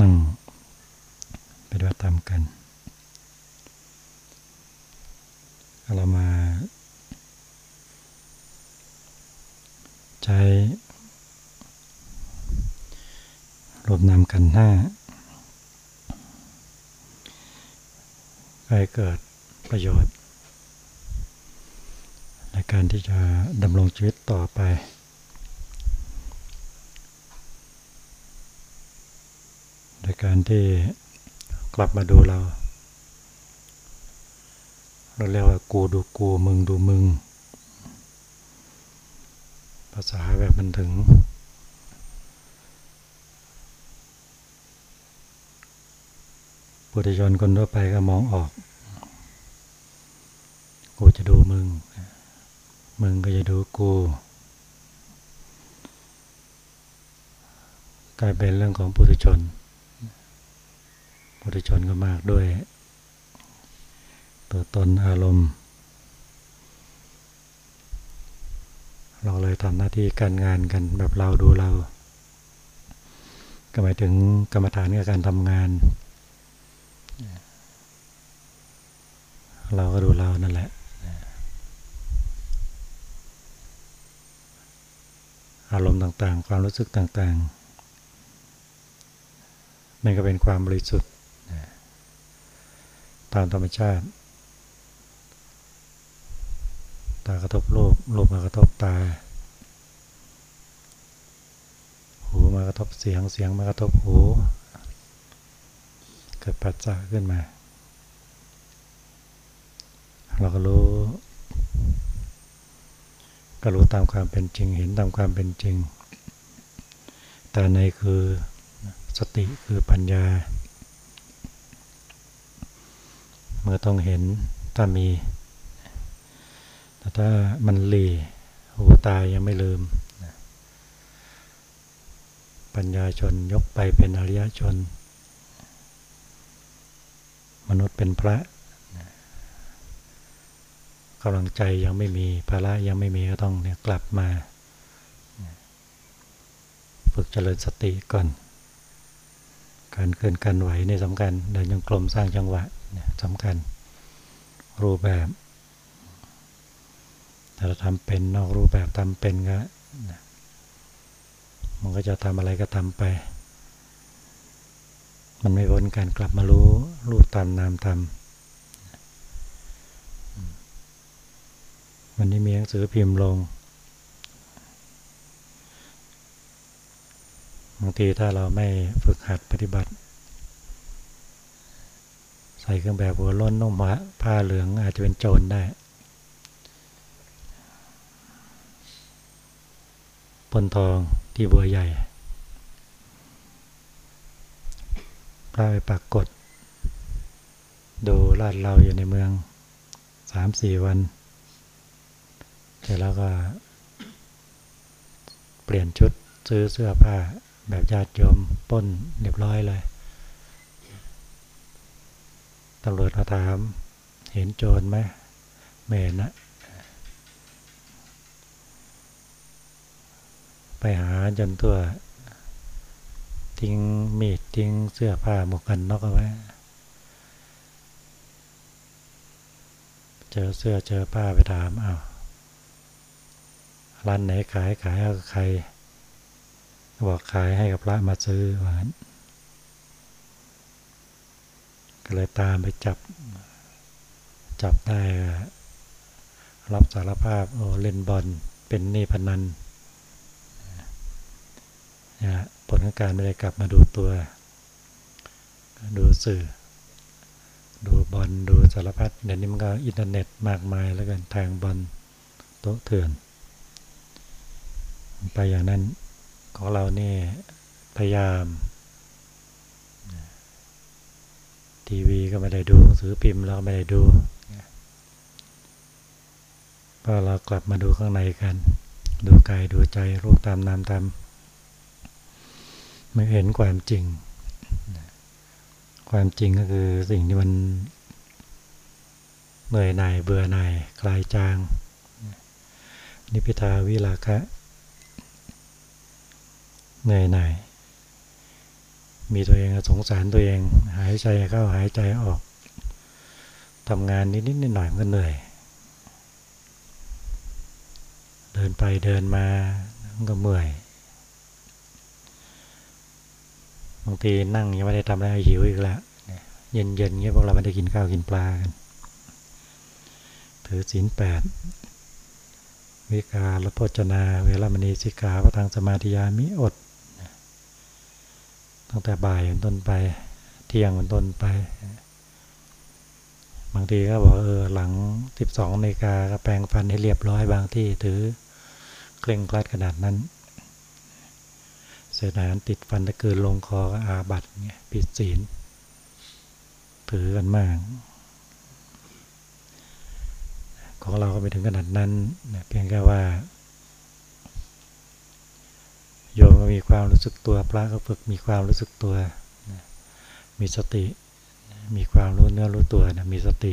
นั่งปฏิบัติธรรมกัน เรามา ใช้รวมนำกันห้าให้เกิดประโยชน์ ในการที่จะดำรงชีวิตต่อไปโดย การที่กลับมาดูเรา เราเรียกว่ากูดูกูมึงดูมึง ภาษาแบบมันถึง ปุถุชนคนทั่วไปก็มองออก กูจะดูมึง มึงก็จะดูกูกลายเป็นเรื่องของปุถุชน ปุถุชนก็มากด้วย ตัวตนอารมณ์ เราเลยทำหน้าที่การงานกันแบบเราดูเรา ก็หมายถึงกรรมฐานกับการทำงาน เราก็ดูเรานั่นแหละอารมณ์ต่างๆ ความรู้สึกต่างๆ มันก็เป็นความบริสุทธิ์ ตามธรรมชาติ ตากระทบรูปรูปมากระทบตา หูมากระทบเสียงเสียงมากระทบหู เกิดปัจจัยขึ้นมา เราก็รู้ก็รู้ตามความเป็นจริงเห็นตามความเป็นจริง แต่ในคือสติคือปัญญา เมื่อต้องเห็นถ้ามี แต่ถ้ามันหลีหูตายยังไม่ลืม ปัญญาชนยกไปเป็นอริยชน มนุษย์เป็นพระกำลังใจยังไม่มีภาระยังไม่มีก็ต้องเนี่ยกลับมา ฝึกเจริญสติก่อน การเคลื่อนการไหวนี่สำคัญเดินยังกลมสร้างจังหวะ สำคัญ รูปแบบแต่เราทำเป็นนอกรูปแบบทำเป็นก็มันก็จะทำอะไรก็ทำไป มันไม่พ้นการกลับมารู้รูปตามนามทำวันนี้มีหนังสือพิมพ์ลงบางทีถ้าเราไม่ฝึกหัดปฏิบัติ ใส่เครื่องแบบหัวล้นนุ่มผ้าเหลืองอาจจะเป็นโจรได้ปนทองที่บัวใหญ่พระไปปักกดดูลาดเราอยู่ในเมืองสามสี่วันเสร็จแล้วก็ เปลี่ยนชุดซื้อเสื้อผ้าแบบญาติโยมป้นเรียบร้อยเลย ตำรวจมาถาม เห็นโจรไหมไม่เห็นนะไปหาจนตัว ทิ้งมีดทิ้งเสื้อผ้าหมวกกันน็อกเอาไว้เจอเสื้อเจอผ้าไปถามอา้าวร้านไหนขายขายให้ใคร บอกขายให้กับพระมาซื้อว่างั้น ก็เลยตามไปจับ จับได้รับสารภาพโอ้เล่นบอลเป็นนี่พนันนะผลของการไม่ได้กลับมาดูตัว ดูสื่อ ดูบอลดูสารพัดเดี๋ยวนี้มันก็อินเทอร์เน็ตมากมายแล้วกันทางบอลโต๊ะเถื่อน ไปอย่างนั้นของเราเนี่ยพยายาม ทีวีก็ไม่ได้ดูสือพิมพ์เราไม่ได้ดูพราะเรากลับมาดูข้างในกัน ดูกายดูใจรูปตามนามตามไม่เห็นความจริง ความจริงก็คือสิ่งที่มันเหนื่อยหน่ายเบื่อหน่ายคลายจาง นิพิทาวิลาคะเหนื่อยหน่าย มีตัวเองสงสารตัวเอง หายใจเข้าหายใจออกทำงานนิดๆหน่อยๆก็เหนื่อย เดินไปเดินมาก็เมื่อยบางทีนั่งยังไม่ได้ทำอะไรหิวอีกแล้วเย็นๆเงี้ยพวกเราไม่ได้กินข้าวกินปลากันถือศีลแปดวิกาลโภชนา เวลามณีสิกาพระทางสมาธิยามิอด ตั้งแต่บ่ายเป็นต้นไป เที่ยงเป็นต้นไป บางทีก็บอกเออหลัง 12นาฬิกาก็แปรงฟันให้เรียบร้อยบางที่ถือเคร่งครัดขนาดนั้นเศษอาหาติดฟันตะเกินลงคอก็อาบัตเงี้ยปิดศีลถือกันมาก ของเราก็ไปถึงขนาดนั้นเพียงแค่ว่า มก็มีความรู้สึกตัวพระก็ฝึกมีความรู้สึกตัว มีสติ มีความรู้เนื้อรู้ตัวนะมีสติ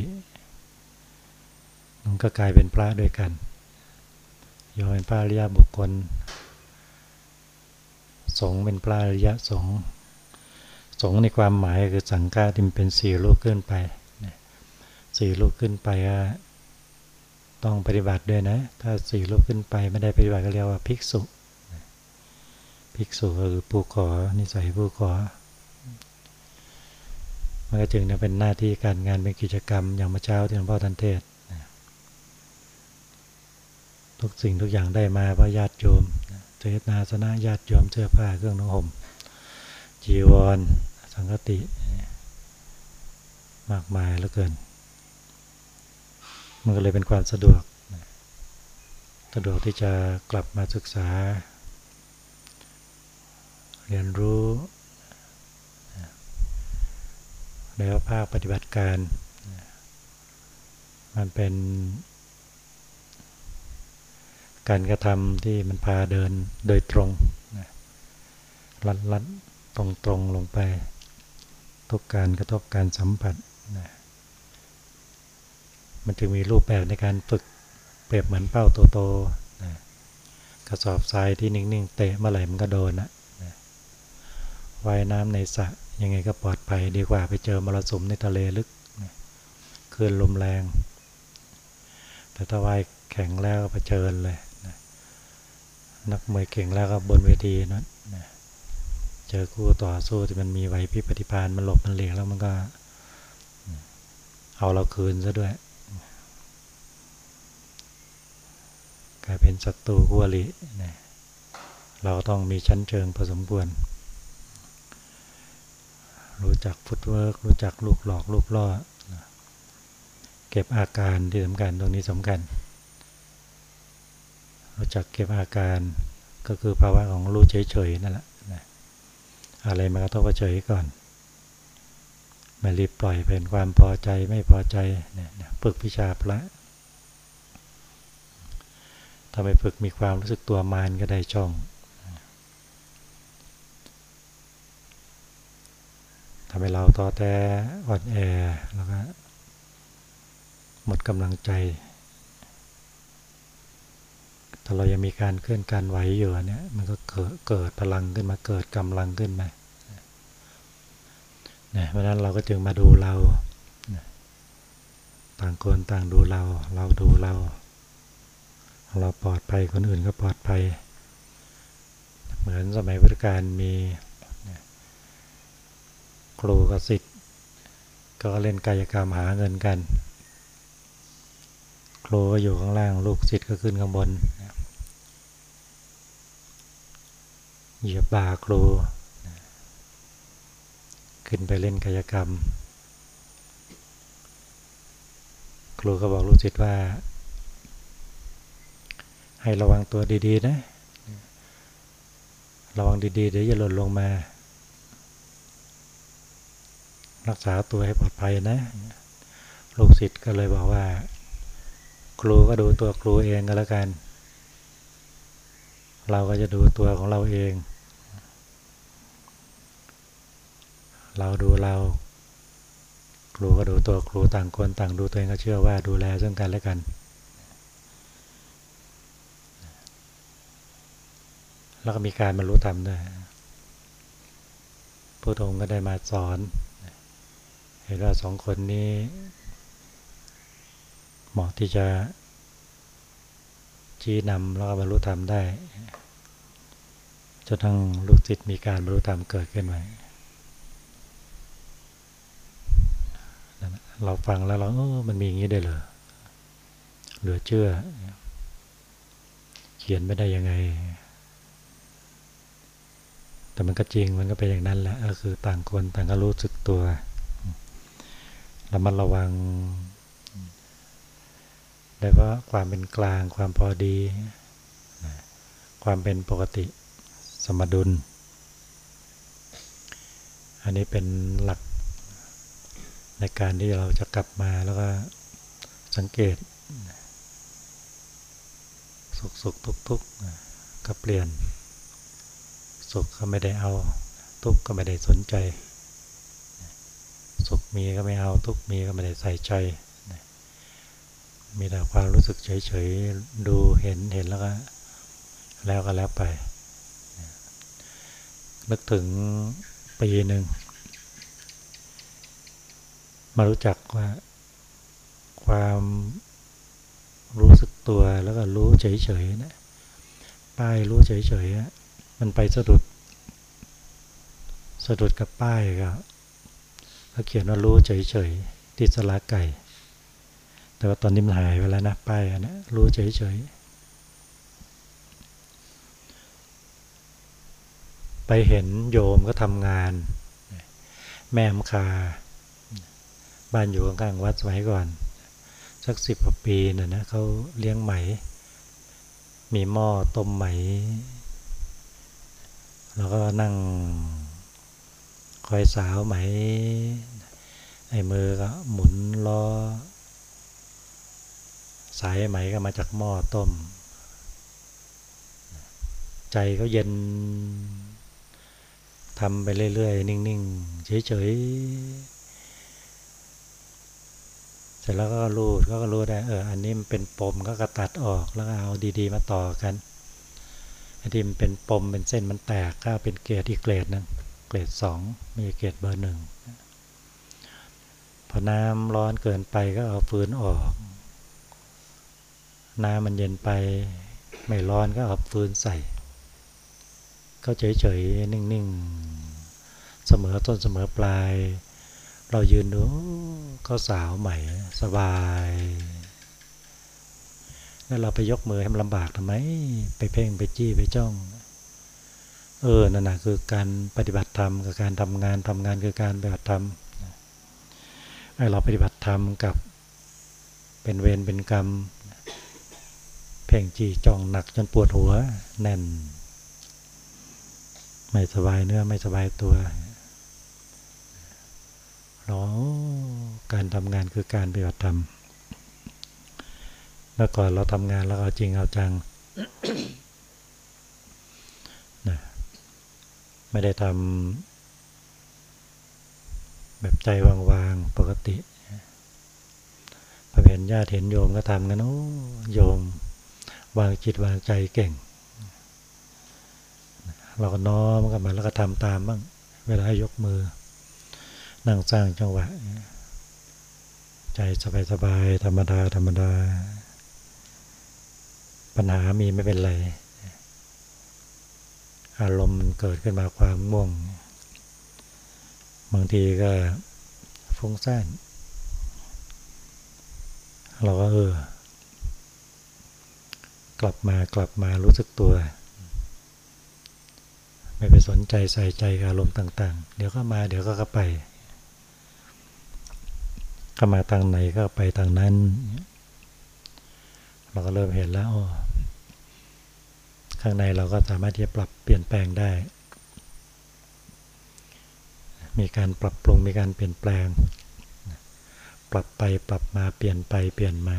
มันก็กลายเป็นพระด้วยกันโยมเป็นพระอริยบุคคล สงเป็นพระอริยสงสงในความหมายคือสังฆาที่เป็นสี่ลูกขึ้นไปสี่ลูกขึ้นไปต้องปฏิบัติด้วยนะ ถ้าสี่ลูกขึ้นไปไม่ได้ปฏิบัติก็เรียกว่าภิกษุ ภิกษุก็คือผู้ขอ นิสัยผู้ขอ มันก็จึงเป็นหน้าที่การงานเป็นกิจกรรม อย่างมาเช้าที่หลวงพ่อทันเทศทุกสิ่งทุกอย่างได้มาเพราะญาติโยมเทศนาสนะญาติโยมเสื้อผ้าเครื่องนุ่งห่มจีวร สังกติ มากมายเหลือเกิน มันก็เลยเป็นความสะดวก สะดวกที่จะกลับมาศึกษา เรียนรู้แล้วภาคปฏิบัติการ มันเป็นการกระทำที่มันพาเดินโดยตรงลัดลัดตรงตรงลงไป ทุกการกระทบการสัมผัสมันจะมีรูปแบบในการฝึกเปรียบเหมือนเป้าตัวโตนะกระสอบทรายที่นิ่ง ๆ เตะเมื่อไหร่มันก็โดนนะ ว่ายน้ำในสระยังไงก็ปลอดภัยดีกว่าไปเจอมรสุมในทะเลลึกคลื่นลมแรง แต่ถ้าว่ายแข็งแล้วเผชิญเลยนักมวยเก่งแล้วก็บนเวทีนะเจอคู่ต่อสู้ที่มันมีไหวพริบปฏิพานมันหลบมันเหลียงแล้วมันก็ เอาเราคืนซะด้วยกลายเป็นศัตรูคู่อริเราต้องมีชั้นเชิงพอสมควร รู้จักฟุตเวิร์กรู้จักลูกหลอกลูกล่อเก็บอาการที่สำคัญตรงนี้สำคัญรู้จักเก็บอาการก็คือภาวะของรู้เฉยๆนั่นแหละอะไรมากระทบก็เฉยก่อนไม่รีบปล่อยเป็นความพอใจไม่พอใจเนี่ยฝึกวิชาพระถ้าไปฝึกมีความรู้สึกตัวมานก็ได้ช่อง ทำให้เราต่อแต่อ่อนแอแล้วก็หมดกำลังใจ ถ้าเรายังมีการเคลื่อนการไหวอยู่เนี่ยมันก็เกิดเกิดพลังขึ้นมาเกิดกำลังขึ้นมาเนี่ยเพราะนั้นเราก็จึงมาดูเรา ต่างคนต่างดูเรา เราดูเรา เราปลอดภัยคนอื่นก็ปลอดภัย เหมือนสมัยพุทธกาลมี ครูกับสิทธิ์ก็เล่นกายกรรมหาเงินกัน ครูก็อยู่ข้างล่างลูกศิษย์ก็ขึ้นข้างบนเหยียบบ่าครู ขึ้นไปเล่นกายกรรม ครูก็บอกลูกศิษย์ว่า ให้ระวังตัวดีๆนะ ระวังดีๆ เดี๋ยวจะหล่นลงมา รักษาตัวให้ปลอดภัยนะ ลูกศิษย์ก็เลยบอกว่า ครูก็ดูตัวครูเองก็แล้วกัน เราก็จะดูตัวของเราเอง เราดูเรา ครูก็ดูตัวครูต่างคนต่างดูตัวเองก็เชื่อว่าดูแลซึ่งกันและกัน แล้วก็มีการบรรลุธรรมด้วยพระองค์ก็ได้มาสอน เห็นว่าสองคนนี้เหมาะที่จะชี้นำแล้วก็บรรลุธรรมได้จนทั้งลูกศิษย์มีการบรรลุธรรมเกิดขึ้นมาเราฟังแล้วเราเออมันมีอย่างนี้ได้เหรอเหลือเชื่อ เขียนไม่ได้ยังไง แต่มันก็จริงมันก็เป็นอย่างนั้นแหละก็คือต่างคนต่างก็รู้สึกตัว ระมัดระวังโดยเฉพาะความเป็นกลางความพอดี ความเป็นปกติสมดุล อันนี้เป็นหลักในการที่เราจะกลับมาแล้วก็สังเกต สุขสุขทุกทุกก็เปลี่ยน สุขก็ไม่ได้เอา ทุกข์ก็ไม่ได้สนใจ สุขมีก็ไม่เอาทุกมีก็ไม่ได้ใส่ใจ มีแต่ความรู้สึกเฉยๆ ดูเห็นเห็นแล้วก็ แล้วก็แล้วไป นึกถึงปีหนึ่ง มารู้จักว่า ความรู้สึกตัวแล้วก็รู้เฉยๆนะป้ายรู้เฉยๆมันไปสะดุด สะดุดกับป้ายก็ เขาเขียนว่ารู้เฉยๆติดสลาไก่ แต่ว่าตอนนี้มันหายไปแล้วนะป้ายนะรู้เฉยๆไปเห็นโยมก็ทำงาน แม่มคา บ้านอยู่ข้างๆวัดสมัยก่อน สักสิบกว่าปีน่ะนะเขาเลี้ยงไหม มีหม้อต้มไหม แล้วก็นั่ง คอยสาวไหมไอ้มือก็หมุนล้อ สายไหมก็มาจากหม้อต้ม ใจก็เย็นทำไปเรื่อยๆ นิ่งๆ เฉยๆ เสร็จแล้วก็รูดก็รู้ได้ เออ อันนี้มันเป็นปมก็กระตัดออกแล้วก็เอาดีๆ มาต่อกัน อันที่มันเป็นปมเป็นเส้นมันแตกก็เป็นเกรดอีกเกรดนึ่ง เกรดสองมีเกรดเบอร์หนึ่งพอน้ำร้อนเกินไปก็เอาฟืนออก น้ำมันเย็นไปไม่ร้อนก็เอาฟืนใส่ ก็เฉยๆ นิ่งๆ เสมอต้นเสมอปลาย เรายืนดูเขาสาวใหม่สบายแล้วเราไปยกมือให้มันลำบากทำไม ไปเพ่งไปจี้ไปจ้อง เออนั่นนะคือการปฏิบัติธรรมกับการทำงานทำงานคือการปฏิบัติธรรมให้เราปฏิบัติธรรมกับเป็นเวรเป็นกรรม เพ่งจีจ้องหนักจนปวดหัวแน่น ไม่สบายเนื้อไม่สบายตัวอ๋อการทำงานคือการปฏิบัติธรรมเมื่อก่อนเราทำงานแล้วเอาจริงเอาจังนะ ไม่ได้ทำแบบใจวางๆปกติพอเห็นญาติเห็นโยมก็ทำกันโอ้โยม วางจิตวางใจเก่ง เราก็น้อมกันมาแล้วก็ทำตามบ้าง เวลายกมือ นั่งสร้างจังหวะ ใจสบายๆธรรมดาธรรมดา ปัญหามีไม่เป็นไร อารมณ์เกิดขึ้นมาความง่วง บางทีก็ฟุ้งซ่านเราก็เออกลับมากลับมารู้สึกตัว ไม่ไปสนใจใส่ใจอารมณ์ต่าง ๆ เดี๋ยวก็มาเดี๋ยวก็ไปเข้ามาทางไหนก็ไปทางนั้น เราก็เริ่มเห็นแล้ว ข้างในเราก็สามารถที่จะปรับเปลี่ยนแปลงได้ มีการปรับปรุงมีการเปลี่ยนแปลง ปรับไปปรับมาเปลี่ยนไปเปลี่ยนมา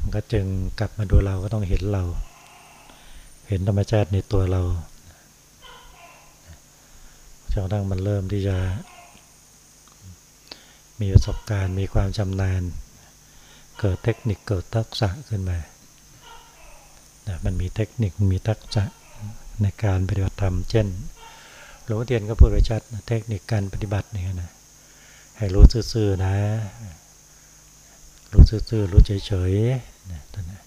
มันก็จึงกลับมาดูเราก็ต้องเห็นเรา เห็นธรรมชาติในตัวเราจนกระทั่งมันเริ่มที่จะ มีประสบการณ์มีความชำนาญ เกิดเทคนิคเกิดทักษะขึ้นมา นะมันมีเทคนิคมีทักษะในการปฏิบัติธรรม เช่น หลวงพ่อเทียนก็พูดไว้ชัดนะเทคนิคการปฏิบัติเนี่ยนะให้รู้ซื่อๆนะ รู้ซื่อๆรู้เฉยๆนะตนนี้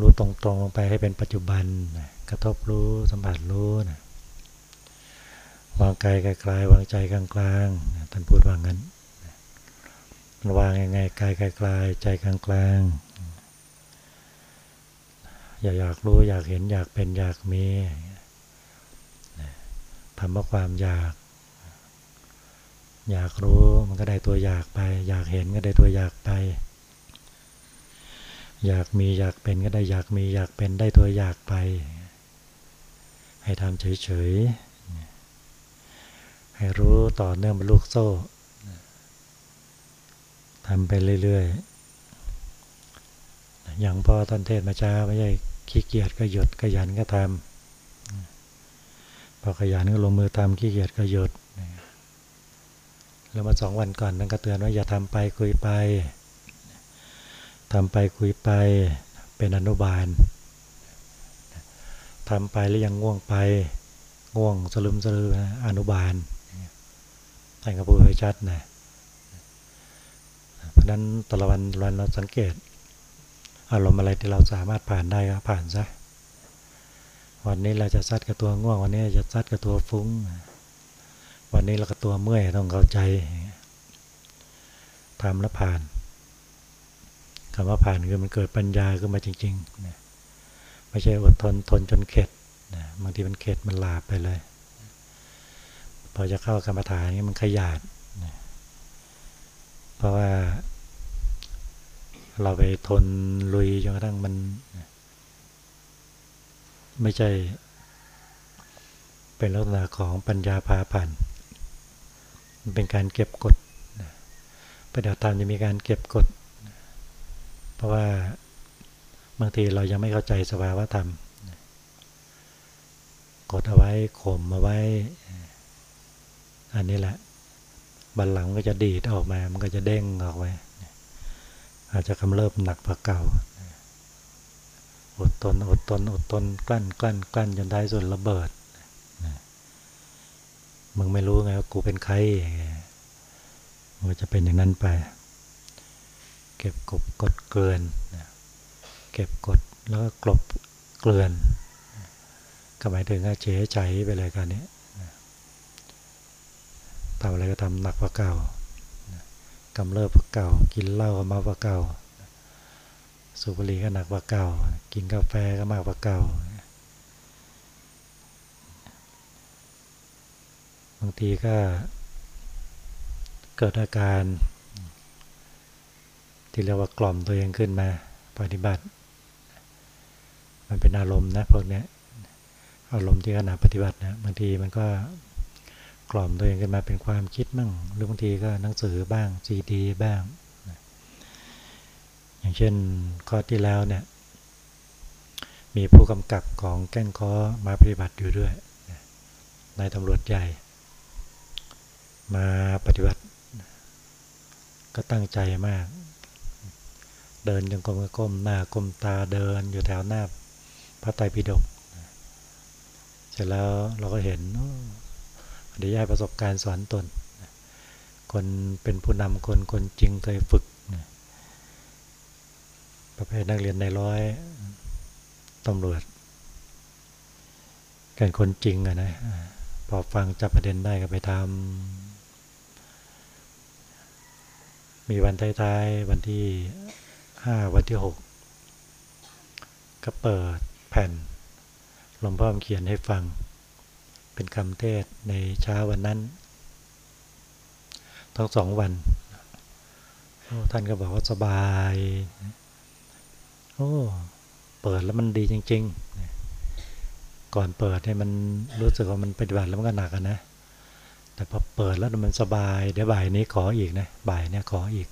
รู้ตรงๆลงไปให้เป็นปัจจุบันนะกระทบรู้สัมผัสรู้นะวางกายกลๆวางใจกลางๆนะท่านพูดว่างั้นวางยังไงกายกลๆใจกลางๆ อย่าอยากรู้อยากเห็นอยากเป็นอยากมีทำเพราะความอยาก อยากรู้มันก็ได้ตัวอยากไป อยากเห็นก็ได้ตัวอยากไป อยากมีอยากเป็นก็ได้อยากมีอยากเป็นได้ตัวอยากไป ให้ทำเฉยๆ ให้รู้ต่อเนื่องเป็นลูกโซ่ทำไปเรื่อยๆ อย่างพอท่านเทศมาช้าไม่ใช่ ขี้เกียจก็หยุดขยันก็ทำพอขยันก็ลงมือทำขี้เกียจก็หยุดแล้วมาสองวันก่อนท่านก็เตือนว่าอย่าทำไปคุยไปทำไปคุยไปเป็นอนุบาลทำไปแล้วยังง่วงไปง่วงสลึมสลืออนุบาลท่านก็พูดไว้ชัดนะเพราะนั้นตละวันวันเราสังเกต อารมณ์อะไรที่เราสามารถผ่านได้ก็ผ่านซะวันนี้เราจะซัดกับตัวง่วง วันนี้จะซัดกับตัวฟุ้ง วันนี้เรากับตัวเมื่อยต้องเข้าใจทำแล้วผ่านคำว่าผ่านคือมันเกิดปัญญาขึ้นมาจริงๆนะไม่ใช่อดทนทนจนเข็ดนะบางทีมันเข็ดมันลาบไปเลย พอจะเข้ากรรมฐานนี้มันขยาดนะเพราะว่า เราไปทนลุยจนกระทั่งมัน ไม่ใช่ เป็นลักษณะของปัญญาพาผ่านมันเป็นการเก็บกดปฏิบัติธรรมจะมีการเก็บกด เพราะว่าบางทีเรายังไม่เข้าใจสภาวะธรรม กดเอาไว้ข่มเอาไว้ อันนี้แหละบัลลังก็จะดีดออกมา มันก็จะเด้งออกไป อาจจะกำเริบหนักกว่าเก่าอดทนอดทนอดทนกลั้นกลั้นกลั้นจนท้ส่วนระเบิดมึงไม่รู้ไงว่ากูเป็นใครมันจะเป็นอย่างนั้นไป เก็บกบกดเกลือนเก็บกดแล้วก็กลบเกลือนก็หมายถึงเฉยใจไปเลยกันนี้ทำอะไรก็ทำหนักกว่าเก่า กำเริบกว่าเก่า กินเหล้าก็มากกว่าเก่า สูบบุหรี่ก็หนักกว่าเก่า กินกาแฟก็มากกว่าเก่า บางทีก็เกิดอาการ ที่เรียกว่ากล่อมตัวเองขึ้นมา ปฏิบัติ มันเป็นอารมณ์นะพวกนี้อารมณ์ที่ขณะปฏิบัตินะบางทีมันก็ กล่อมตัวเองขึ้นมาเป็นความคิดมั่งหรือบางทีก็หนังสือบ้างซีดีบ้าง อย่างเช่นข้อที่แล้วเนี่ยมีผู้กำกับของแก้งค้อมาปฏิบัติอยู่ด้วยนายตำรวจใหญ่ มาปฏิบัติ ก็ตั้งใจมาก เดินจงกรมก้มหน้าก้มตาเดินอยู่แถวหน้าพระไตรปิฎกเสร็จแล้วเราก็เห็น ดี๋ยวย้ายประสบการณ์สอนตน คนเป็นผู้นำคนคนจริงเคยฝึก ประเภทนักเรียนในร้อยตำรวจกันคนจริงอะนะพอฟังจับประเด็นได้ก็ไปทำมีวันท้ายๆวันที่ห้าวันที่หกก็เปิดแผ่นหลวงพ่อเขียนให้ฟัง เป็นคำเทศในเช้าวันนั้น ทั้งสองวันท่านก็บอกว่าสบาย โอ้ เปิดแล้วมันดีจริง ๆ ก่อนเปิดให้มันรู้สึกว่ามันปฏิบัติแล้วมันก็หนักนะ แต่พอเปิดแล้วมันสบาย เดี๋ยวบ่ายนี้ขออีกนะ บ่ายเนี่ยขออีก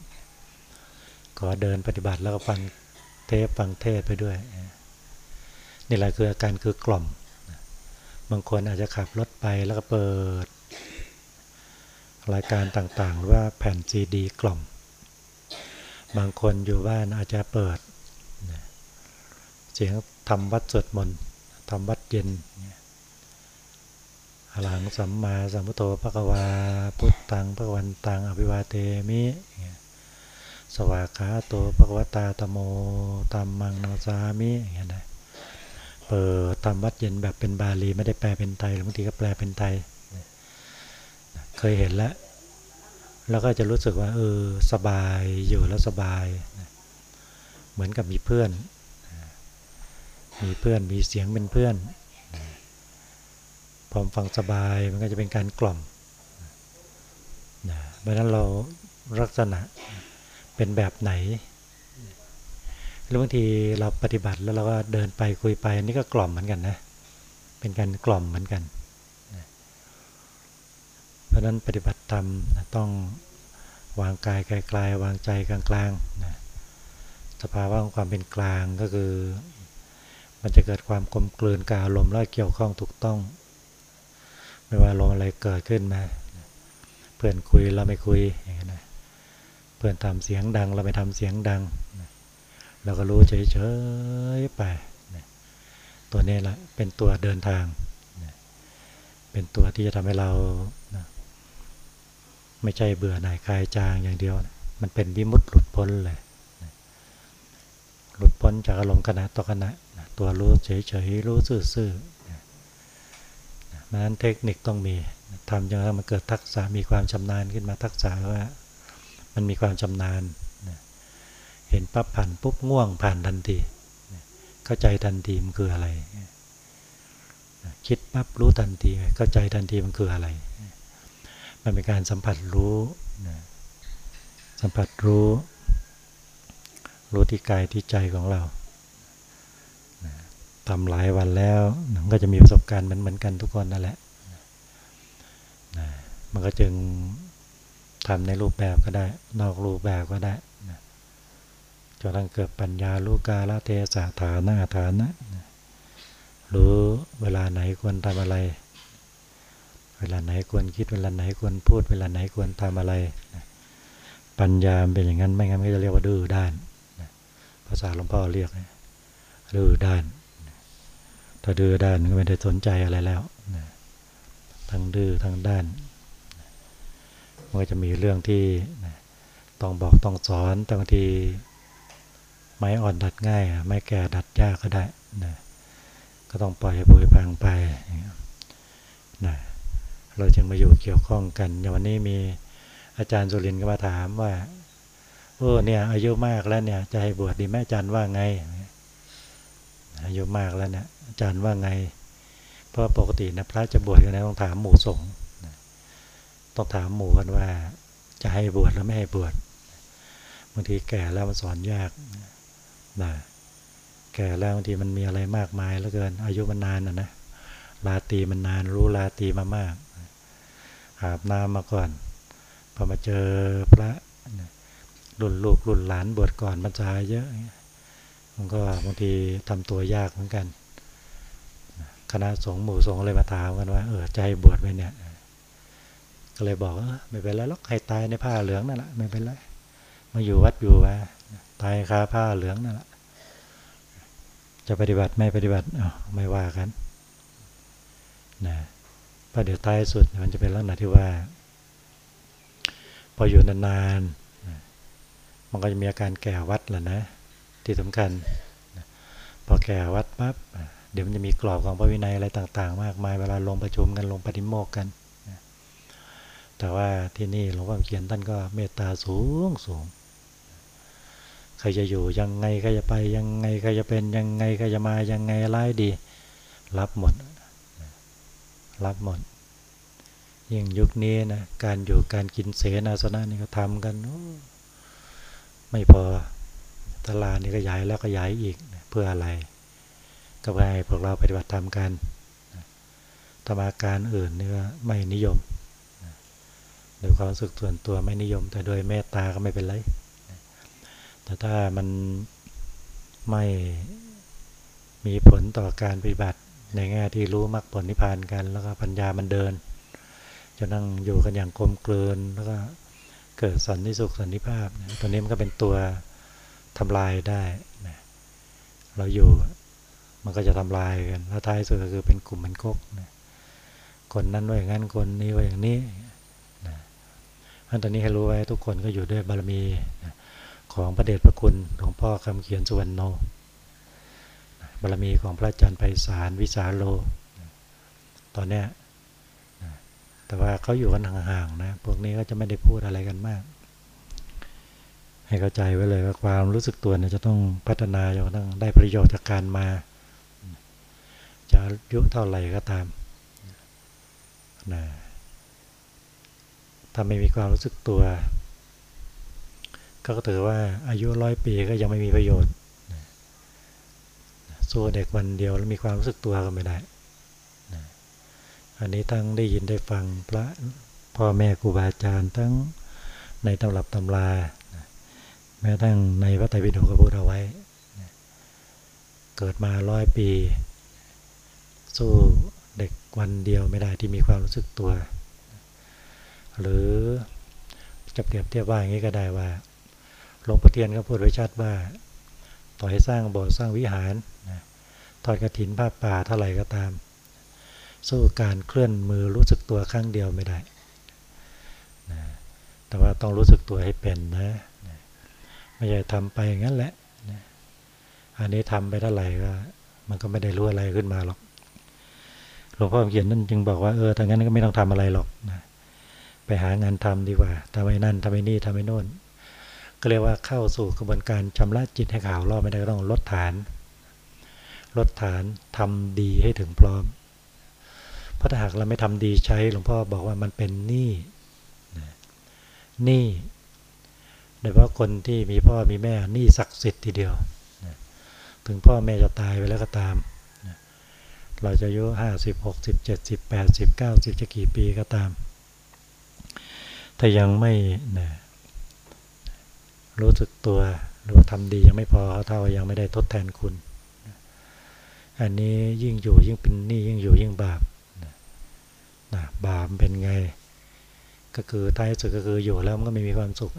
ขอเดินปฏิบัติแล้วก็ฟังเทปฟังเทศไปด้วย นี่แหละคืออาการคือกล่อม บางคนอาจจะขับรถไปแล้วก็เปิด รายการต่างๆ หรือว่าแผ่นซีดีกล่อม บางคนอยู่บ้านอาจจะเปิด เสียงทำวัดสวดมนต์ทำวัดเย็นอรหังสัมมาสัมพุทโธพระกวาพุทธังพระวันตังอภิวาเทมิ สวากขาโตพระวตาตโมตัมมังนาสามิอย่างเงี้ยนะ เปิดทำวัดเย็นแบบเป็นบาลีไม่ได้แปลเป็นไทยบางทีก็แปลเป็นไทยเคยเห็นแล้วแล้วก็จะรู้สึกว่าเออสบายอยู่แล้วสบาย เหมือนกับมีเพื่อน มีเพื่อนมีเสียงเป็นเพื่อนพร้อมฟังสบายมันก็จะเป็นการกล่อมเพราะนั้นเราลักษณะเป็นแบบไหน หรือบางทีเราปฏิบัติแล้วเราก็เดินไปคุยไปอันี่ก็กล่อมเหมือนกันนะ เป็นการกล่อมเหมือนกันเพราะนั้นปฏิบัติธรรมต้องวางกายไกลๆวางใจกลางๆนะสภาวะของความเป็นกลางก็คือ มันจะเกิดความกลมกลืนกับอารมณ์และเกี่ยวข้องถูกต้อง ไม่ว่าอารมณ์อะไรเกิดขึ้นมาเพื่อนคุยเราไม่คุยอย่างนี้นะเพื่อนทำเสียงดังเราไม่ทำเสียงดัง เราก็รู้เฉยๆไปตัวนี้แหละเป็นตัวเดินทาง เป็นตัวที่จะทำให้เราไม่ใช่เบื่อหน่ายคลายจางอย่างเดียว มันเป็นวิมุตติหลุดพ้นเลยหลุดพ้นจากอารมณ์ขณะต่อขณะตัวรู้เฉยๆรู้ซื่อๆนั้นเทคนิคต้องมีทำจนมันเกิดทักษะมีความชำนาญขึ้นมาทักษะว่า มันมีความชำนาญ เห็นปั๊บผ่านปุ๊บง่วงผ่านทันที เข้าใจทันทีมันคืออะไร คิดปั๊บรู้ทันที เข้าใจทันทีมันคืออะไร มันเป็นการสัมผัสรู้ สัมผัสรู้ รู้ที่กายที่ใจของเราทำหลายวันแล้วก็จะมีประสบการณ์เหมือนกันทุกคนนั่นแหละ มันก็จึงทำในรูปแบบก็ได้ นอกรูปแบบก็ได้ จนทั้งเกิดปัญญาลูกาลเทศะฐานะฐานะ รู้เวลาไหนควรทำอะไร เวลาไหนควรคิดเวลาไหนควรพูด เวลาไหนควรทำอะไร ปัญญาเป็นอย่างนั้นไม่งั้นก็จะเรียกว่าดื้อด้านภาษาหลวงพ่อเรียกดื้อด้านถ้าดื้อด้านก็ไม่ได้สนใจอะไรแล้วทั้งดื้อทั้งด้านมันก็จะมีเรื่องที่ต้องบอกต้องสอนบางที ไม้อ่อนดัดง่าย ไม้แก่ดัดยากก็ได้นะก็ต้องปล่อยให้ปุยพังไปนะเราจึงมาอยู่เกี่ยวข้องกันอย่างวันนี้มีอาจารย์สุรินก็มาถามว่าโอ้เนี่ย อายุมากแล้วเนี่ย จะให้บวชดีแม่อาจารย์ว่าไง อายุมากแล้วเนี่ยอาจารย์ว่าไง เพราะปกตินะพระจะบวชกันนะต้องถามหมู่สงฆ์ต้องถามหมู่กันว่า จะให้บวชหรือไม่ให้บวชบางทีแก่แล้วมันสอนยากนะ แก่แล้วบางทีมันมีอะไรมากมายเหลือเกิน อายุมันนานนะนะลาตีมันนานรู้ลาตีมามากอาบน้ำมาก่อนพอมาเจอพระรุ่นลูกรุ่นหลานบวชก่อนบรรจาเยอะมันก็บางทีทำตัวยากเหมือนกัน คณะสงฆ์หมู่สงฆ์เลยมาถามกันว่า เออใจบวชไปเนี่ย ก็เลยบอกว่าไม่เป็นไรหรอกให้ตายในผ้าเหลืองนั่นแหละไม่เป็นไรมาอยู่วัดอยู่ว่าตายคาผ้าเหลืองนั่นแหละ จะปฏิบัติไม่ปฏิบัติไม่ว่ากันนะพอเดี๋ยวตายสุดมันจะเป็นลักษณะที่ว่า พออยู่นานๆ มันก็จะมีอาการแก่วัดแหละนะ ที่สำคัญ พอแก่วัดปั๊บเดี๋ยวมันจะมีกรอบของพระวินัยอะไรต่าง ๆ มากมายเวลาลงประชุมกันลงปฏิโมกกัน แต่ว่าที่นี่หลวงพ่อเขียนท่านก็เมตตาสูงสูง ใครจะอยู่ยังไงใครจะไปยังไงใครจะเป็นยังไงใครจะมายังไงร้ายดี รับหมด รับหมด ยิ่งยุคนี้นะการอยู่การกินเสนาสนะนี่ก็ทำกันไม่พอตลาดนี่ก็ย้ายแล้วก็ย้ายอีกเพื่ออะไร ก็เพื่อให้พวกเราปฏิบัติธรรมกันธรรมาการอื่นเนี่ก็ไม่นิยมโดยความรู้สึกส่วนตัวไม่นิยม แต่โดยเมตตาก็ไม่เป็นไร แต่ถ้ามันไม่มีผลต่อการปฏิบัติในแง่ที่รู้มรรคผลนิพพานกัน แล้วก็ปัญญามันเดินจะนั่งอยู่กันอย่างกลมกลืนแล้วก็เกิดสันนิสุขสันนิภาพตัวนี้มันก็เป็นตัวทำลายได้นะเราอยู่มันก็จะทำลายกันแล้วท้ายสุดก็คือเป็นกลุ่มมันกกนะคนนั้นว่าอย่างนั้นคนนี้ว่าอย่างนี้นะอันตอนนี้ให้รู้ไว้ทุกคนก็อยู่ด้วยบารมี ของพระเดชพระคุณหลวงพ่อคำเขียนสุวรรณโนบารมีของพระอาจารย์ไพศาลวิสาโล ตอนเนี้ยแต่ว่าเขาอยู่กันห่างๆนะ พวกนี้ก็จะไม่ได้พูดอะไรกันมาก ให้เข้าใจไว้เลยว่าความรู้สึกตัวเนี่ยจะต้องพัฒนาจนกระทั่งได้ประโยชน์จากการมา จะอายุเท่าไหร่ก็ตามนะถ้าไม่มีความรู้สึกตัว ก็ถือว่าอายุร้อยปีก็ยังไม่มีประโยชน์สู้เด็กวันเดียวแล้วมีความรู้สึกตัวก็ไม่ได้ อันนี้ทั้งได้ยินได้ฟังพระพ่อแม่ครูบาอาจารย์ทั้งในตำรับตำรา แม้ทั้งในพระไตรปิฎกก็พูดเอาไว้ เกิดมาร้อยปี สู้เด็กวันเดียวไม่ได้ที่มีความรู้สึกตัว หรือจะเปรียบเทียบว่าอย่างนี้ก็ได้ว่า หลวงพ่อเทียนก็พูดไว้ชัดว่า ต่อให้สร้างโบสถ์สร้างวิหารทอดกระถินผ้าป่าเท่าไหร่ก็ตาม สู้การเคลื่อนมือรู้สึกตัวครั้งเดียวไม่ได้นะแต่ว่าต้องรู้สึกตัวให้เป็นนะนะไม่ใช่ทำไปอย่างนั้นแหละนะอันนี้ทำไปเท่าไหร่ก็มันก็ไม่ได้รู้อะไรขึ้นมาหรอกหลวงพ่อเขียนนั่นจึงบอกว่าเออถ้างั้นก็ไม่ต้องทำอะไรหรอกนะไปหางานทำดีกว่าทำไอ้นั่นทำไอ้นี่ทำไอ้โน่น ก็เรียกว่าเข้าสู่กระบวนการชำระจิตให้ขาวรอบไม่ได้ก็ต้องลดฐาน ลดฐานทำดีให้ถึงพร้อม เพราะถ้าหากเราไม่ทำดีใช้หลวงพ่อบอกว่ามันเป็นหนี้หนี้โดยเฉพาะคนที่มีพ่อมีแม่หนี้ศักดิ์สิทธิ์ทีเดียว ถึงพ่อแม่จะตายไปแล้วก็ตาม เราจะอายุห้าสิบหกสิบเจ็ดสิบแปดสิบเก้าสิบจะกี่ปีก็ตาม ถ้ายังไม่นะ รู้สึกตัว หรือว่าทำดียังไม่พอเท่ายังไม่ได้ทดแทนคุณ อันนี้ยิ่งอยู่ยิ่งเป็นหนี้ยิ่งอยู่ยิ่งบาปนะบาปเป็นไง ก็คือท้ายสุดก็คืออยู่แล้วมันก็ไม่มีความสุข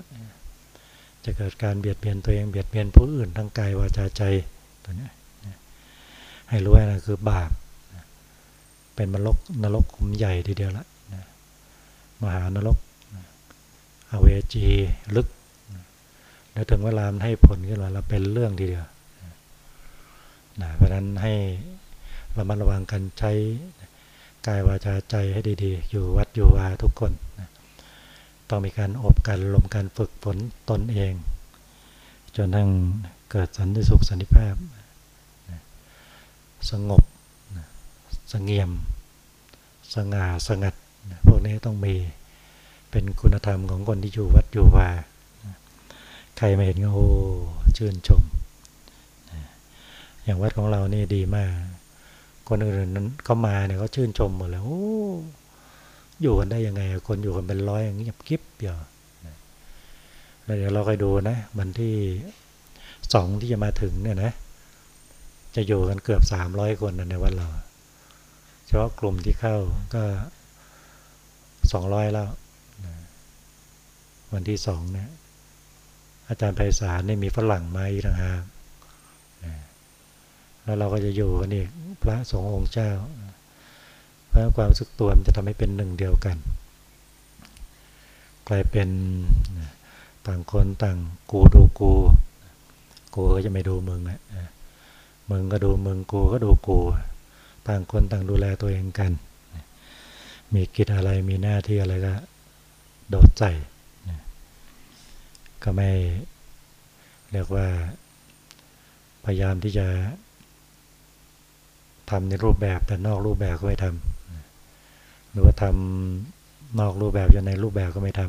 จะเกิดการเบียดเบียนตัวเองเบียดเบียนผู้อื่นทั้งกายวาจาใจตัวนี้ให้รู้ว่านะคือบาปเป็นนรกนรกขุมใหญ่ทีเดียวละมหานรกอเวจีลึก แล้วถึงเวลามันให้ผลขึ้นมาเราเป็นเรื่องทีเดียวนะเพราะนั้นให้ระมัดระวังกันใช้กายวาจาใจให้ดีๆ อยู่วัดอยู่วาทุกคนนะต้องมีการอบกันลมการฝึกฝนตนเอง จนทั้งเกิดสันติสุขสันติภาพนะสงบนะสงเงียม สง่าสงัดนะพวกนี้ต้องมีเป็นคุณธรรมของคนที่อยู่วัดอยู่วา ครมาเห็นก็โอ้ชื่นชม อย่างวัดของเรานี่ดีมาก คนอื่นนั้นเขามาเนี่ยเขาชื่นชมหมดแล้วโอ้อยู่กันได้ยังไง คนอยู่กันเป็นร้อยอย่างเงียบกิ๊บเดียวแล้วเดี๋ยวเราคอยดูนะวันที่สองที่จะมาถึงเนี่ยนะ จะอยู่กันเกือบสามร้อยคนในวัดเราเฉพาะกลุ่มที่เข้าก็สองร้อยแล้ววันที่สองเนี่ย อาจารย์ไพศาลนี่มีฝรั่งมาอีกต่างหากแล้วเราก็จะอยู่กันอีกพระสงฆ์องค์เจ้า เพราะความรู้สึกตัวมันจะทำให้เป็นหนึ่งเดียวกัน กลายเป็นต่างคนต่างกูดูกู กูก็จะไม่ดูมึงนะมึงก็ดูมึงกูก็ดูกู ต่างคนต่างดูแลตัวเองกัน มีกิจอะไรมีหน้าที่อะไรก็โดดใส่ ก็ไม่เรียกว่า พยายามที่จะทำในรูปแบบแต่นอกรูปแบบก็ไม่ทำหรือว่าทำนอกรูปแบบอยู่ในรูปแบบก็ไม่ท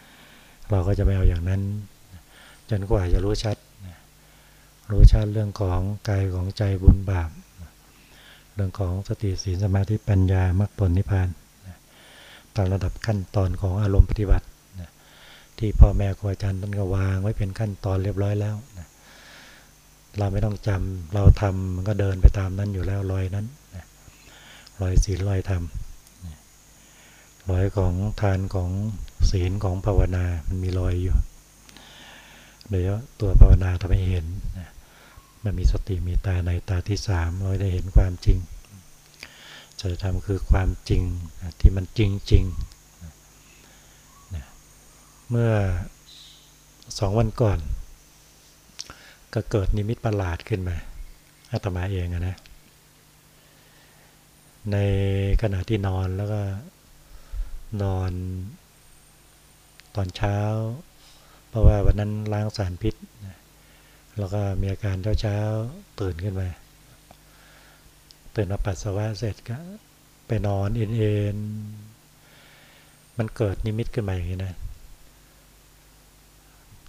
ำเราก็จะไม่เอาอย่างนั้น จนกว่าจะรู้ชัด รู้ชัดเรื่องของกายของใจบุญบาปเรื่องของสติสีสมาธิปัญญามรรคผลนิพพานตามระดับขั้นตอนของอารมณ์ปฏิบัติ ที่พ่อแม่ครูอาจารย์ท่านก็วางไว้เป็นขั้นตอนเรียบร้อยแล้วเราไม่ต้องจำเราทำมันก็เดินไปตามนั้นอยู่แล้วรอยนั้นรอยศีลรอยธรรมรอยของทานของศีลของภาวนา มันมีรอยอยู่โดยตัวภาวนาทำให้เห็นมันมีสติมีตาในตาที่สามเราได้เห็นความจริงสัจธรรมคือความจริงที่มันจริงจริง เมื่อสองวันก่อน ก็เกิดนิมิตประหลาดขึ้นมาอาตมาเองนะ ในขณะที่นอนแล้วก็นอนตอนเช้า เพราะว่าวันนั้นล้างสารพิษ แล้วก็มีอาการเช้าๆตื่นขึ้นมา ตื่นมาปัสสาวะเสร็จก็ไปนอนเอ็นๆมันเกิดนิมิตขึ้นมาอย่างนี้นะ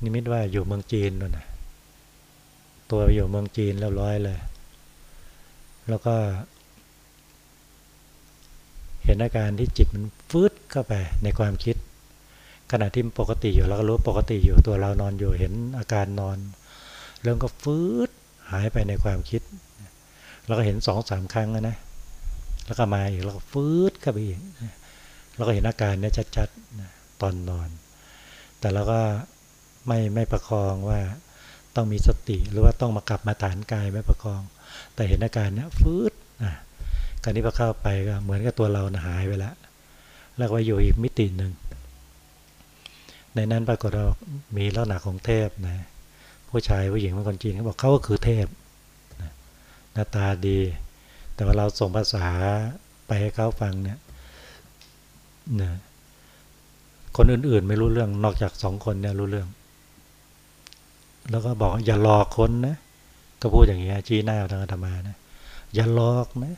นิมิตว่าอยู่เมืองจีนนู่นนะตัวอยู่เมืองจีนแล้วร้อยเลย แล้วก็ เห็นอาการที่จิตมันฟืดเข้าไปในความคิด ขณะที่ปกติอยู่เราก็รู้ปกติอยู่ตัวเรานอนอยู่เห็นอาการนอน เริ่มก็ฟืดหายไปในความคิดเราก็เห็นสองสามครั้งนะ แล้วก็มาอีกเราก็ฟืดเข้าไปอีกเราก็เห็นอาการเนี้ยชัดๆตอนนอน แต่เราก็ ไม่ไม่ประคองว่าต้องมีสติหรือว่าต้องมากลับมาฐานกายไม่ประคอง แต่เห็นอาการเนี้ยฟืดอะการนี้พอเข้าไปก็เหมือนกับตัวเราหายไปแล้วแล้วก็อยู่อีกมิติหนึ่งในนั้นปรากฏว่ามีลักษณะของเทพนะผู้ชายผู้หญิงเป็นคนจีนเขาบอกเขาก็คือเทพหน้าตาดี แต่ว่าเราส่งภาษาไปให้เขาฟังเนี่ยนะคนอื่นๆไม่รู้เรื่องนอกจากสองคนเนี่ยรู้เรื่อง แล้วก็บอกอย่าหลอกคนนะ ก็พูดอย่างเงี้ยชี้หน้าทางธรรมานะ อย่าหลอกนะ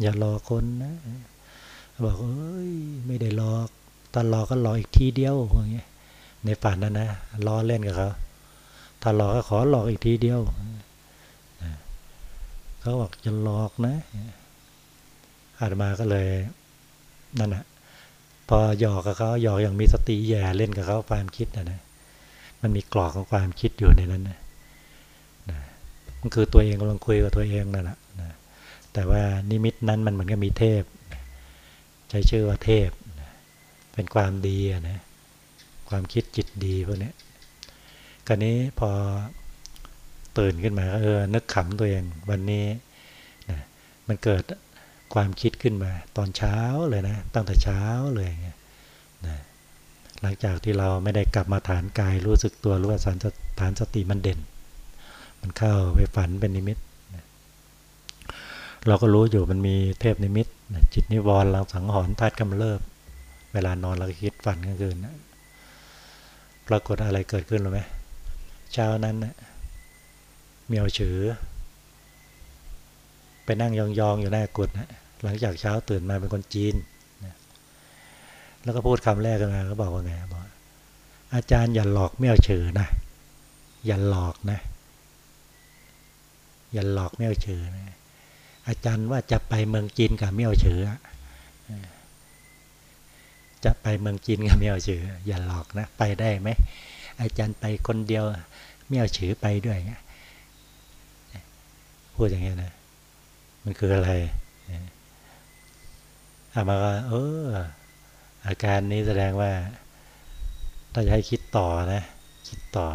อย่าหลอกคนนะ บอกเอ้ยไม่ได้หลอก ตอนหลอกก็หลอกอีกทีเดียวอย่างเงี้ย ในฝันนั้นนะล้อเล่นกับเขาถ้าหลอกก็ขอหลอกอีกทีเดียวเขาบอกจะหลอกนะ อาตมาก็เลย นั่นแหะพอหยอกกับเขาหยอกอย่างมีสติแย่เล่นกับเขาความคิดนะนะ มันมีกรอกของความคิดอยู่ในนั้นนะมันคือตัวเองกำลังคุยกับตัวเองนั่นแหละนะแต่ว่านิมิตนั้นมันเหมือนกับมีเทพ ใช้ชื่อว่าเทพ เป็นความดีนะความคิดจิตดีพวกนี้กรณีนี้พอตื่นขึ้นมาเออนึกขำตัวเองวันนี้นะมันเกิดความคิดขึ้นมา ตอนเช้าเลยนะตั้งแต่เช้าเลยนะ หลังจากที่เราไม่ได้กลับมาฐานกายรู้สึกตัวรู้ว่าสารฐานสติมันเด่น มันเข้าไปฝันเป็นนิมิต เราก็รู้อยู่มันมีเทพนิมิต จิตนิวรณ์เราสังหรณ์ธาตุกำเริบ เวลานอนเราก็คิดฝันกลางคืนปรากฏอะไรเกิดขึ้นหรือไหมเช้านั้นนะเมียวฉือไปนั่งยองๆอยู่หน้ากุฏนะหลังจากเช้าตื่นมาเป็นคนจีน แล้วก็พูดคำแรกกันมาก็บอกว่าไงบอกอาจารย์อย่าหลอกเมียวฉือนะ อย่าหลอกนะ อย่าหลอกเมียวฉือนะอาจารย์ว่าจะไปเมืองจีนกับเมียวฉือจะไปเมืองจีนกับเมียวฉืออย่าหลอกนะ ไปได้ไหมอาจารย์ไปคนเดียวเมียวฉือไปด้วยเงี้ยพูดอย่างนี้นะ มันคืออะไรอามาก็เออ อาการนี้แสดงว่าถ้าจะให้คิดต่อนะ คิดต่อ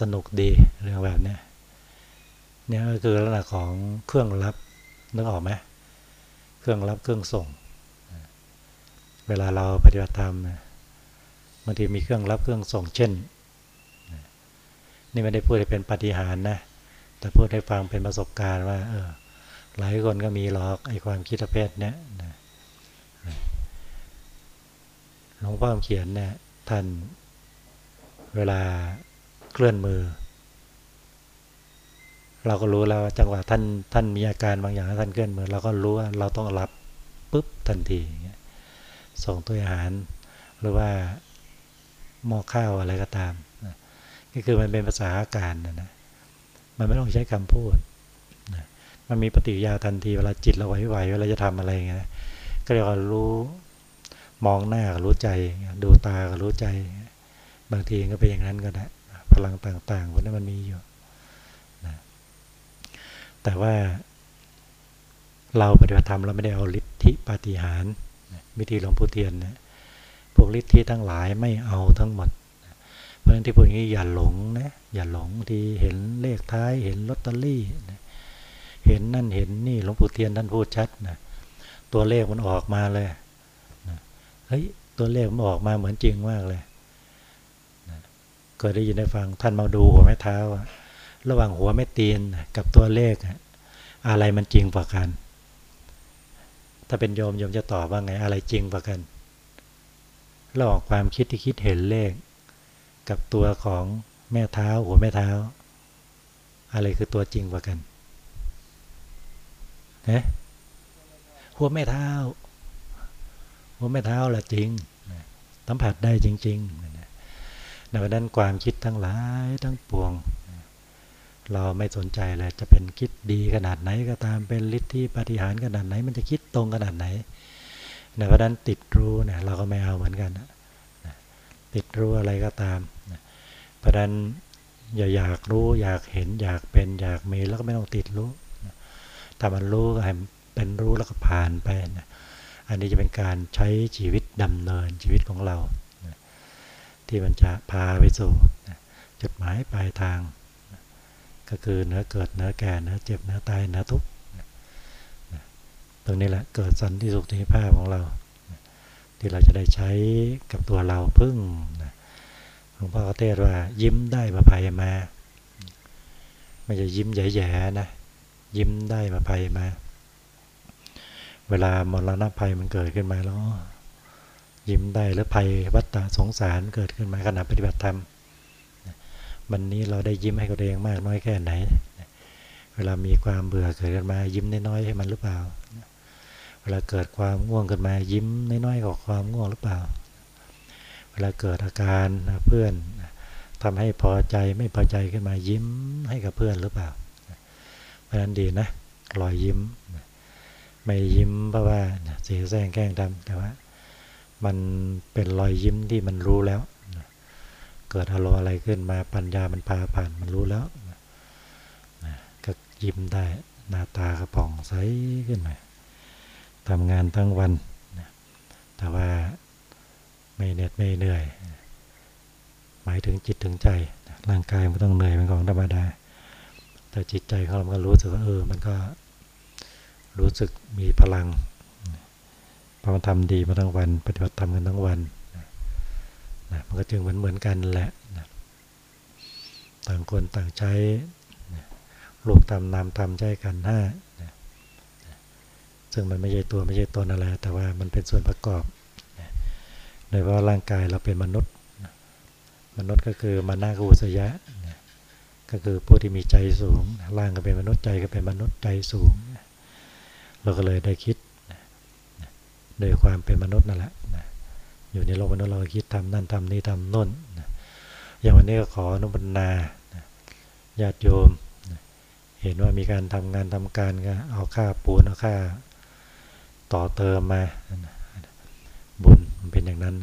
สนุกดีเรื่องแบบนี้เนี่ยก็คือลักษณะของเครื่องรับนึกออกไหมเครื่องรับเครื่องส่ง เวลาเราปฏิบัติธรรมบางทีมีเครื่องรับเครื่องส่ง เช่น นี่ไม่ได้พูดให้เป็นปฏิหารนะ แต่พูดให้ฟังเป็นประสบการณ์ว่า เออ หลายคนก็มีหรอกไอ้ความคิดประเภทเนี้ยนะ หลวงพ่อเขียนเนี่ยท่านเวลาเคลื่อนมือ เราก็รู้แล้วจังหวะท่านท่านมีอาการบางอย่างท่านเคลื่อนมือ เราก็รู้ว่าเราต้องรับปุ๊บทันทีส่งตัวอาหาร หรือว่าหม้อข้าวอะไรก็ตามก็คือมันเป็นภาษาอาการนะนะมันไม่ต้องใช้คำพูดมันมีปฏิกิริยาทันทีเวลาจิตเราไหวๆเวลาจะทำอะไรเงี้ยก็เรียกว่ารู้ มองหน้าก็รู้ใจ ดูตาก็รู้ใจ บางทีก็เป็นอย่างนั้นก็ได้พลังต่างๆพวกนั้นมันมีอยู่นะแต่ว่า เราปฏิบัติธรรมเราไม่ได้เอาฤทธิปาฏิหาริย์วิธีหลวงปู่เทียนนะพวกฤทธิทั้งหลายไม่เอาทั้งหมด เพราะฉะนั้นที่พูดอย่างนี้อย่าหลงนะอย่าหลงที่เห็นเลขท้ายเห็นลอตเตอรี่นะเห็นนั่นเห็นนี่หลวงปู่เทียนท่านพูดชัดนะตัวเลขมันออกมาเลย เฮ้ยตัวเลขมันออกมาเหมือนจริงมากเลยนะเคยได้ยินได้ฟังท่านมาดูหัวแม่เท้า ระหว่างหัวแม่ตีนกับตัวเลข อะไรมันจริงกว่ากัน ถ้าเป็นโยมโยมจะตอบว่าไงอะไรจริงกว่ากันระหว่างความคิดที่คิดเห็นเลข กับตัวของแม่เท้า หัวแม่เท้า อะไรคือตัวจริงกว่ากันเนะหัวแม่เท้า หัวแม่เท้าแหละจริงสัมผัสได้จริงๆดังนั้นความคิดทั้งหลายทั้งปวง เราไม่สนใจเลยจะเป็นคิดดีขนาดไหนก็ตามเป็นฤทธิ์ที่ปฏิหารขนาดไหน มันจะคิดตรงขนาดไหนในเพราะนั้นติดรู้เนี่ยเราก็ไม่เอาเหมือนกันติดรู้อะไรก็ตามเพราะนั้นอย่าอยากรู้อยากเห็นอยากเป็นอยากมีแล้วก็ไม่ต้องติดรู้ ถ้ามันรู้ก็ให้เป็นรู้แล้วก็ผ่านไปนะ อันนี้จะเป็นการใช้ชีวิตดำเนินชีวิตของเรา ที่มันจะพาไปสู่จุดหมายปลายทาง ก็คือเนื้อเกิดเนื้อแก่เนื้อเจ็บเนื้อตายเนื้อทุกข์ตรงนี้แหละเกิดสันที่สุขที่ภาพของเรา ที่เราจะได้ใช้กับตัวเราพึ่งหลวงพ่อเทศว่ายิ้มได้มาภัยมาไม่จะยิ้มแย่ๆนะยิ้มได้มาภัยมา เวลามรณะภัยมันเกิดขึ้นมาแล้ว ยิ้มได้หรือภัยวัฏฏะสงสารเกิดขึ้นมาขณะปฏิบัติธรรมวันนี้เราได้ยิ้มให้ตัวเองมากน้อยแค่ไหน เวลามีความเบื่อเกิดขึ้นมายิ้มน้อยๆให้มันหรือเปล่า เวลาเกิดความง่วงขึ้นมายิ้มน้อยๆกับความง่วงหรือเปล่า เวลาเกิดอาการเพื่อนทำให้พอใจไม่พอใจขึ้นมายิ้มให้กับเพื่อนหรือเปล่าเพราะนั้นดีนะรอยยิ้ม ไม่ยิ้มเพราะว่าเสียแซงแกล้งทำแต่ว่า มันเป็นรอยยิ้มที่มันรู้แล้ว เกิดอารมณ์อะไรขึ้นมาปัญญามันพาผ่านมันรู้แล้วก็ยิ้มได้หน้าตากระป๋องใสขึ้นมาทำงานทั้งวัน แต่ว่าไม่เหน็ดไม่เหนื่อย หมายถึงจิตถึงใจ ร่างกายมันต้องเหนื่อยเป็นของธรรมดา แต่จิตใจของเราก็รู้สึกว่าเออ มันก็ รู้สึกมีพลังพอมันทำดีมาทั้งวัน ปฏิบัติธรรมกันทั้งวันนะมันก็จึงเหมือนเหมือนกันแหละนะต่างคนต่างใช้ลูกทำนามทำใช้กันห้านะซึ่งมันไม่ใช่ตัวไม่ใช่ตนอะไร แต่ว่ามันเป็นส่วนประกอบโดยว่าร่างกายเราเป็นมนุษย์มนุษย์ก็คือมานาคูสยะก็คือผู้ที่มีใจสูง ร่างก็เป็นมนุษย์ใจก็เป็นมนุษย์ใจสูง เราก็เลยได้คิดโดยความเป็นมนุษย์นั่นแหละอยู่ในโลกมนุษย์เราคิดทำนั่นทำนี่ทำน่นอย่างวันนี้ก็ขออนุบรรณาญาติโยม เห็นว่ามีการทำงานทำการก็เอาค่าปูนเอาค่า ต่อเติมมาบุญมันเป็นอย่างนั้น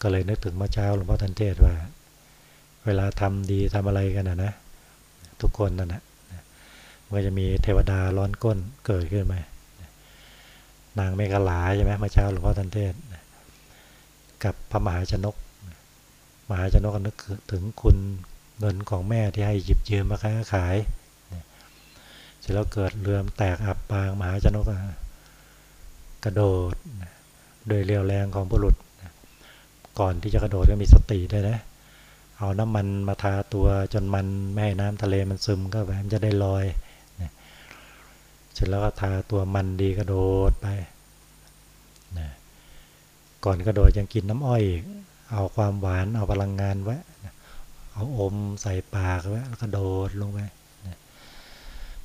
ก็เลยนึกถึงเมื่อเช้าหลวงพ่อทันเทศว่า เวลาทำดีทำอะไรกันนะนะ ทุกคนนั่นนะ มันจะมีเทวดาร้อนก้นเกิดขึ้นมานางเมฆลาใช่ไหมเมื่อเช้าหลวงพ่อทันเทศกับพระมหาชนก มหาชนกนึกถึงคุณเงินของแม่ที่ให้หยิบยืมมาค้าขายเสร็จแล้วเกิดเรือมแตกอับปางมหาชนกกระโดดโดยเรียวแรงของบุรุษ ก่อนที่จะกระโดดก็มีสติด้วยนะเอาน้ำมันมาทาตัวจนมันไม่ให้น้ำทะเลมันซึมก็แบบมันจะได้ลอย เสร็จแล้วก็ทาตัวมันดีกระโดดไปนะก่อนกระโดดยังกินน้ำอ้อยอีกเอาความหวานเอาพลังงานไว้เอาอมใส่ปากไว้แล้วก็โดดลงไปนะ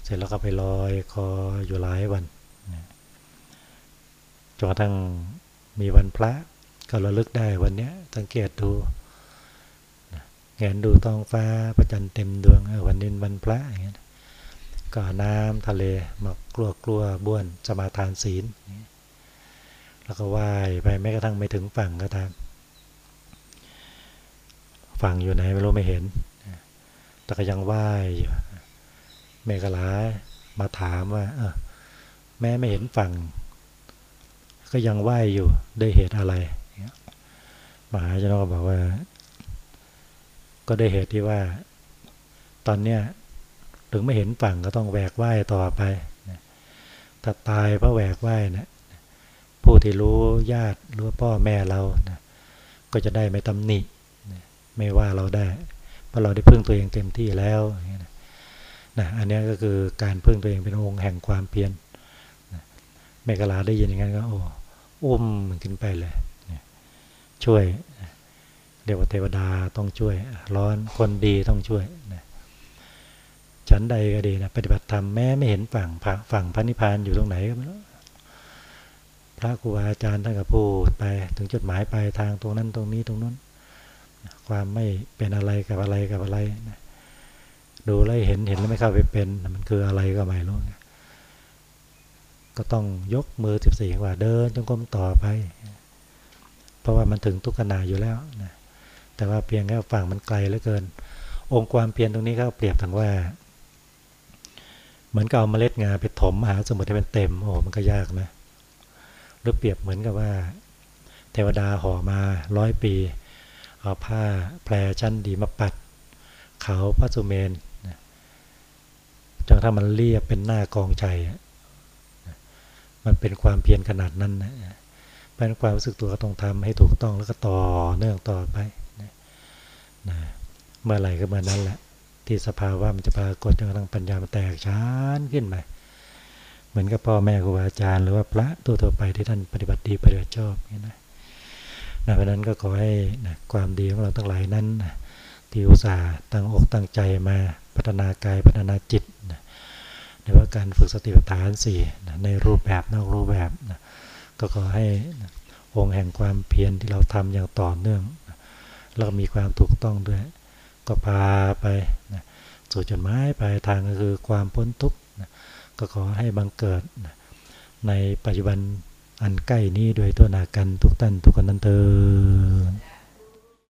เสร็จแล้วก็ไปลอยคออยู่หลายวันนะจนกระทั่งมีวันพระก็ระลึกได้วันนี้สังเกตดูเห็นดูท้องฟ้าประจันเต็มดวงวันนี้วันพระอย่างเงี้ย ก็น้ำทะเลมากลัวกลัวบ้วนสมาทานศีล แล้วก็ว่ายไปแม้กระทั่งไม่ถึงฝั่งก็ตามฝั่งอยู่ไหนไม่รู้ไม่เห็น แต่ก็ยังว่ายอยู่เมฆลามาถามว่าเออแม่ไม่เห็นฝั่ง ก็ยังว่ายอยู่ด้วยเหตุอะไรมหาชนก็บอกว่า ก็ได้เหตุที่ว่า ตอนเนี้ย ถึงไม่เห็นฝั่งก็ต้องแหวกว่ายต่อไปถ้าตายเพราะแหวกว่ายนะผู้ที่รู้ญาติรู้พ่อแม่เรานะก็จะได้ไม่ตำหนิไม่ว่าเราได้ เพราะเราได้พึ่งตัวเองเต็มที่แล้วนะอันนี้ก็คือการพึ่งตัวเองเป็นองค์แห่งความเพียรแม่กลาได้ยินอย่างนั้นก็โอ้อุ้มขึ้นไปเลยช่วยเรียกว่าเทวดาต้องช่วย ร้อนคนดีต้องช่วย ฉันใดก็ดีนะปฏิบัติธรรมแม้ไม่เห็นฝั่งฝั่งพระนิพพานอยู่ตรงไหนก็ไม่รู้พระครูอาจารย์ท่านก็พูดไปถึงจุดหมายปลายทางตรงนั้นตรงนี้ตรงนั้น ความไม่เป็นอะไรกับอะไรกับอะไรนะดูแล้วเห็นเห็นแล้วไม่เข้าไปเป็นมันคืออะไรก็ไม่รู้ก็ต้องยกมือสิบสี่ว่าเดินจงกรมต่อไป เพราะว่ามันถึงทุกขณะอยู่แล้วนะแต่ว่าเพียงแค่ฝั่งมันไกลเหลือเกิน องค์ความเพียรตรงนี้ก็เปรียบถึงว่า เหมือนกับเอาเมล็ดงาไปถมมหาสมุทรให้มันเต็มโอ้มันก็ยากนะหรือเปรียบเหมือนกับว่า เทวดาห่อมาร้อยปีเอาผ้าแพรชั้นดีมาปัด เขาพระสุเมนจนถ้ามันเรียบเป็นหน้ากองใจมันเป็นความเพียรขนาดนั้นนะเป็นความรู้สึกตัวก็ต้องทำให้ถูกต้องแล้วก็ต่อเนื่องต่อไปนะเมื่อไหร่ก็เมื่อนั้นแหละ ที่สภาวะมันจะปรากฏจนกระทั่งปัญญามันแตกชานขึ้นมาเหมือนกับพ่อแม่ครูอาจารย์หรือว่าพระตัวต่อไปที่ท่านปฏิบัติดีปฏิบัติชอบนี่นะนะเพราะนั้นก็ขอให้นะความดีของเราทั้งหลายนั้นนะที่อุตส่าห์ตั้งอกตั้งใจมาพัฒนากายพัฒนาจิตนะในว่าการฝึกสติปัฏฐานสี่นะในรูปแบบนอกรูปแบบนะก็ขอให้นะองค์แห่งความเพียรที่เราทำอย่างต่อเนื่องนะแล้วก็มีความถูกต้องด้วย ก็พาไปนะสู่จุดหมายปลายทางก็คือความพ้นทุกข์นะก็ขอให้บังเกิดนะในปัจจุบันอันใกล้นี้โดยตัวนากันทุกท่านทุกคนนั้นเถอ